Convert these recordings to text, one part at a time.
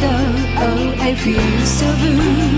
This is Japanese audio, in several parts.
though oh, I feel so blue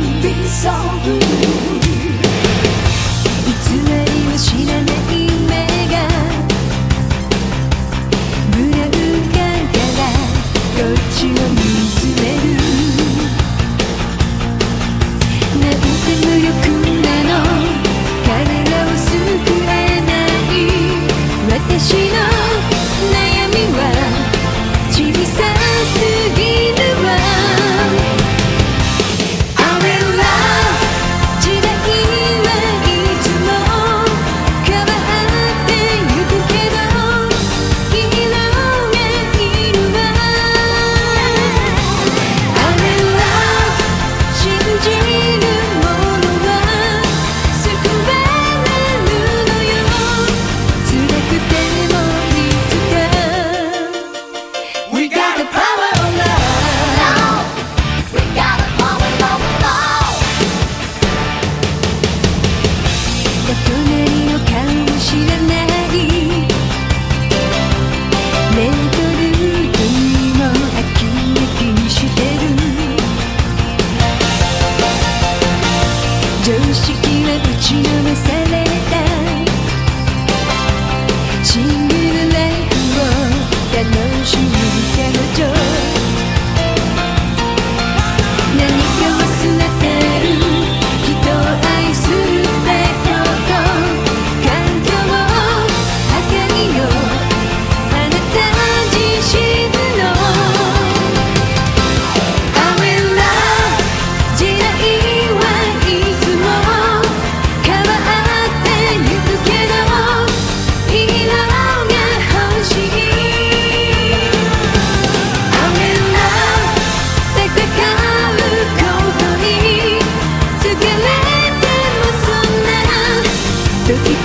打ちのめされた。Turkey